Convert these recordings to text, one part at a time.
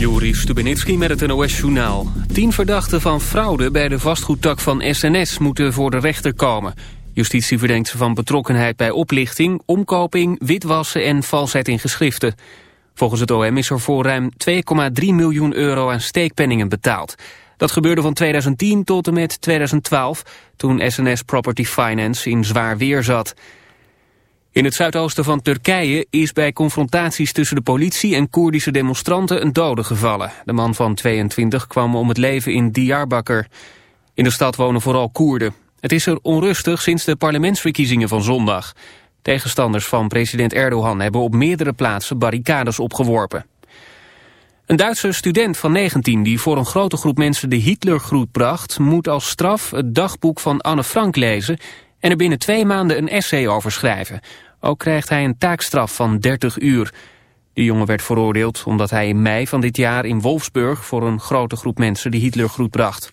Juri Stubenitski met het NOS-journaal. Tien verdachten van fraude bij de vastgoedtak van SNS moeten voor de rechter komen. Justitie verdenkt ze van betrokkenheid bij oplichting, omkoping, witwassen en valsheid in geschriften. Volgens het OM is er voor ruim 2,3 miljoen euro aan steekpenningen betaald. Dat gebeurde van 2010 tot en met 2012, toen SNS Property Finance in zwaar weer zat. In het zuidoosten van Turkije is bij confrontaties tussen de politie en Koerdische demonstranten een dode gevallen. De man van 22 kwam om het leven in Diyarbakir. In de stad wonen vooral Koerden. Het is er onrustig sinds de parlementsverkiezingen van zondag. Tegenstanders van president Erdogan hebben op meerdere plaatsen barricades opgeworpen. Een Duitse student van 19 die voor een grote groep mensen de Hitlergroet bracht... moet als straf het dagboek van Anne Frank lezen en er binnen twee maanden een essay over schrijven. Ook krijgt hij een taakstraf van 30 uur. De jongen werd veroordeeld omdat hij in mei van dit jaar in Wolfsburg... voor een grote groep mensen de Hitlergroet bracht.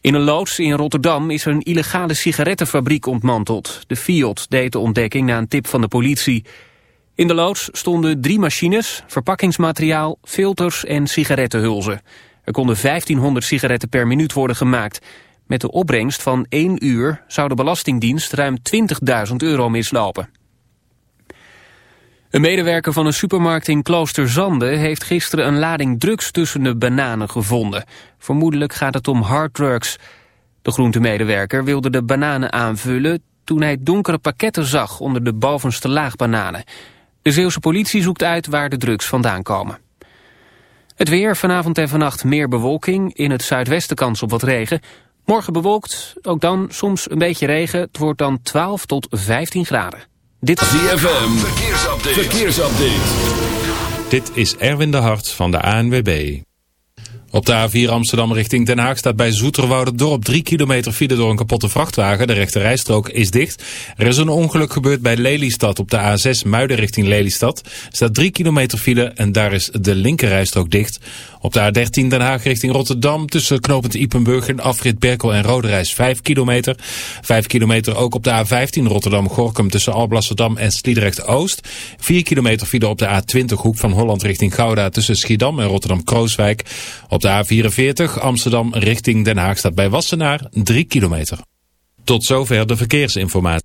In een loods in Rotterdam is een illegale sigarettenfabriek ontmanteld. De Fiat deed de ontdekking na een tip van de politie. In de loods stonden drie machines, verpakkingsmateriaal, filters en sigarettenhulzen. Er konden 1500 sigaretten per minuut worden gemaakt... Met de opbrengst van 1 uur zou de Belastingdienst ruim 20.000 euro mislopen. Een medewerker van een supermarkt in Kloosterzande heeft gisteren een lading drugs tussen de bananen gevonden. Vermoedelijk gaat het om harddrugs. De groentemedewerker wilde de bananen aanvullen toen hij donkere pakketten zag onder de bovenste laag bananen. De Zeeuwse politie zoekt uit waar de drugs vandaan komen. Het weer, vanavond en vannacht meer bewolking, in het zuidwesten kans op wat regen. Morgen bewolkt, ook dan soms een beetje regen. Het wordt dan 12 tot 15 graden. Dit is ZFM, verkeersupdate. verkeersupdate. Dit is Erwin de Hart van de ANWB. Op de A4 Amsterdam richting Den Haag staat bij Dorp 3 kilometer file door een kapotte vrachtwagen. De rechte rijstrook is dicht. Er is een ongeluk gebeurd bij Lelystad op de A6 Muiden richting Lelystad. Er staat 3 kilometer file en daar is de linker rijstrook dicht. Op de A13 Den Haag richting Rotterdam tussen knopend Ipenburg en afrit Berkel en Roderijs 5 kilometer. 5 kilometer ook op de A15 Rotterdam-Gorkum tussen Alblasserdam en Sliedrecht-Oost. 4 kilometer file op de A20 Hoek van Holland richting Gouda tussen Schiedam en Rotterdam-Krooswijk. Op de A44 Amsterdam richting Den Haag staat bij Wassenaar 3 kilometer. Tot zover de verkeersinformatie.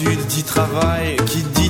Études dit travail Qui dit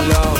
alors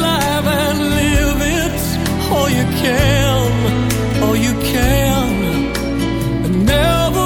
live it all you can, all you can, and never.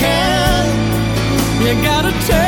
can. You gotta take.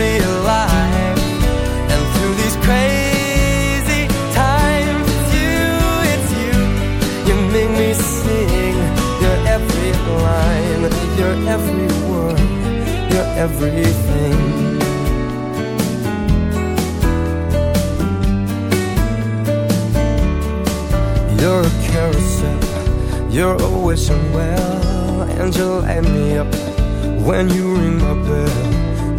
life and through these crazy times, it's you, it's you. You make me sing your every line, your every word, your everything. You're a carousel, you're a wishing well, and you light me up when you ring my bell.